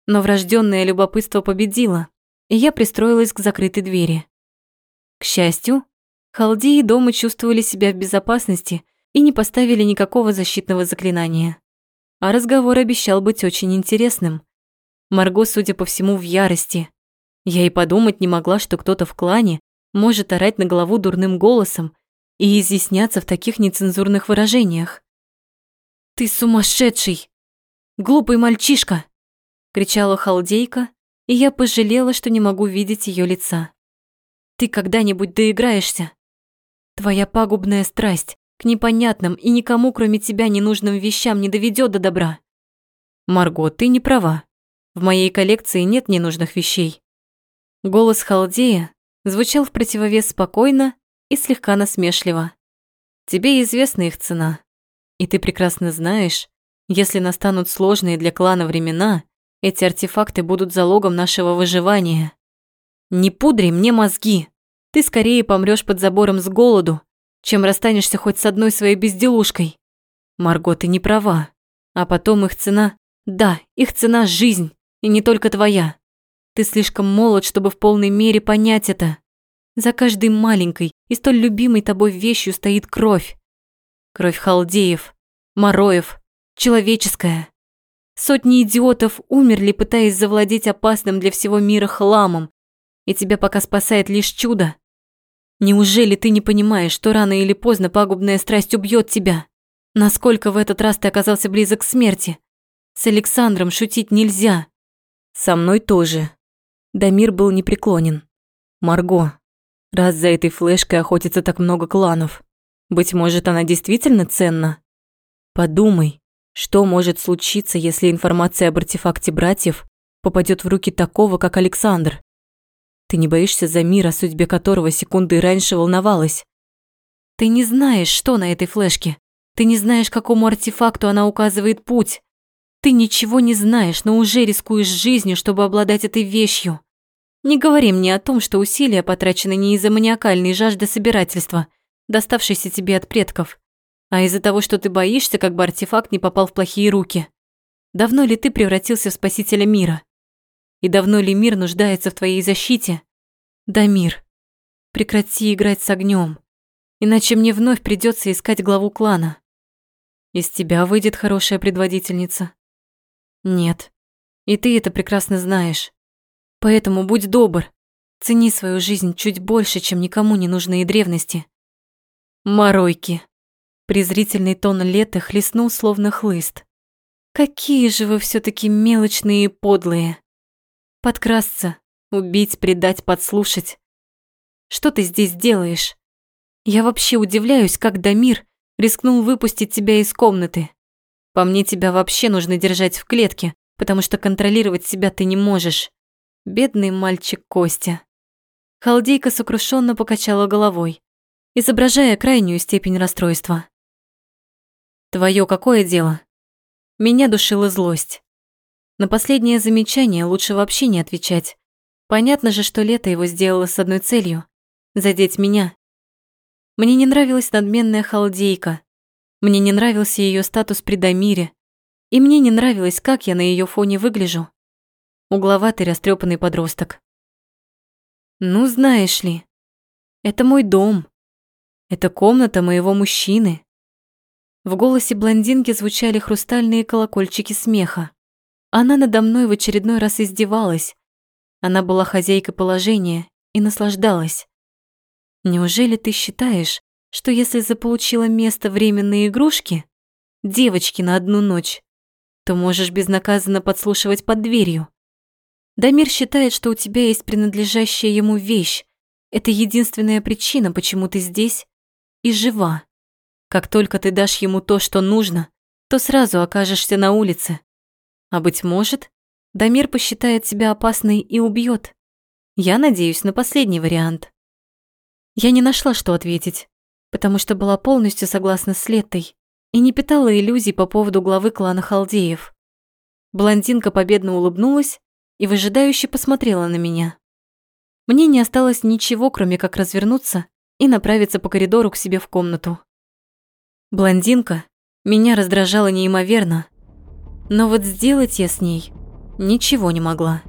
но врожденное любопытство победило, и я пристроилась к закрытой двери. К счастью, халдеи дома чувствовали себя в безопасности и не поставили никакого защитного заклинания. А разговор обещал быть очень интересным. Марго, судя по всему, в ярости. Я и подумать не могла, что кто-то в клане может орать на голову дурным голосом и изъясняться в таких нецензурных выражениях. «Ты сумасшедший! Глупый мальчишка!» — кричала халдейка, и я пожалела, что не могу видеть ее лица. «Ты когда-нибудь доиграешься? Твоя пагубная страсть к непонятным и никому, кроме тебя, ненужным вещам не доведет до добра». «Марго, ты не права. В моей коллекции нет ненужных вещей». Голос халдея звучал в противовес спокойно и слегка насмешливо. «Тебе известна их цена. И ты прекрасно знаешь, если настанут сложные для клана времена, эти артефакты будут залогом нашего выживания. Не пудри мне мозги. Ты скорее помрёшь под забором с голоду, чем расстанешься хоть с одной своей безделушкой. Марго, ты не права. А потом их цена... Да, их цена – жизнь, и не только твоя. Ты слишком молод, чтобы в полной мере понять это. За каждой маленькой и столь любимой тобой вещью стоит кровь. Кровь халдеев, мороев, человеческая. Сотни идиотов умерли, пытаясь завладеть опасным для всего мира хламом, и тебя пока спасает лишь чудо. Неужели ты не понимаешь, что рано или поздно пагубная страсть убьет тебя? Насколько в этот раз ты оказался близок к смерти? С Александром шутить нельзя. Со мной тоже. Дамир был непреклонен. Марго, раз за этой флешкой охотится так много кланов, быть может, она действительно ценна? Подумай, что может случиться, если информация об артефакте братьев попадет в руки такого, как Александр? Ты не боишься за мир, о судьбе которого секунды раньше волновалась? Ты не знаешь, что на этой флешке. Ты не знаешь, какому артефакту она указывает путь. Ты ничего не знаешь, но уже рискуешь жизнью, чтобы обладать этой вещью. Не говори мне о том, что усилия потрачены не из-за маниакальной жажды собирательства, доставшейся тебе от предков, а из-за того, что ты боишься, как бы артефакт не попал в плохие руки. Давно ли ты превратился в спасителя мира? И давно ли мир нуждается в твоей защите? Да, мир, прекрати играть с огнем, иначе мне вновь придется искать главу клана. Из тебя выйдет хорошая предводительница. Нет. И ты это прекрасно знаешь. Поэтому будь добр. Цени свою жизнь чуть больше, чем никому не нужные древности. Моройки. Презрительный тон Леты хлестнул словно хлыст. Какие же вы все таки мелочные и подлые. Подкрасться, убить, предать, подслушать. Что ты здесь делаешь? Я вообще удивляюсь, как Дамир рискнул выпустить тебя из комнаты. По мне, тебя вообще нужно держать в клетке, потому что контролировать себя ты не можешь. Бедный мальчик Костя. Халдейка сокрушенно покачала головой, изображая крайнюю степень расстройства. Твое какое дело? Меня душила злость. На последнее замечание лучше вообще не отвечать. Понятно же, что лето его сделало с одной целью — задеть меня. Мне не нравилась надменная халдейка, мне не нравился ее статус при Дамире, и мне не нравилось, как я на ее фоне выгляжу. Угловатый растрепанный подросток. Ну, знаешь ли, это мой дом. Это комната моего мужчины. В голосе блондинки звучали хрустальные колокольчики смеха. Она надо мной в очередной раз издевалась. Она была хозяйкой положения и наслаждалась. Неужели ты считаешь, что если заполучила место временные игрушки, девочки на одну ночь, то можешь безнаказанно подслушивать под дверью. Дамир считает, что у тебя есть принадлежащая ему вещь. Это единственная причина, почему ты здесь и жива. Как только ты дашь ему то, что нужно, то сразу окажешься на улице. А быть может, Дамир посчитает себя опасной и убьет. Я надеюсь на последний вариант. Я не нашла, что ответить потому что была полностью согласна с Леттой и не питала иллюзий по поводу главы клана Халдеев. Блондинка победно улыбнулась и выжидающе посмотрела на меня. Мне не осталось ничего, кроме как развернуться и направиться по коридору к себе в комнату. Блондинка меня раздражала неимоверно, но вот сделать я с ней ничего не могла.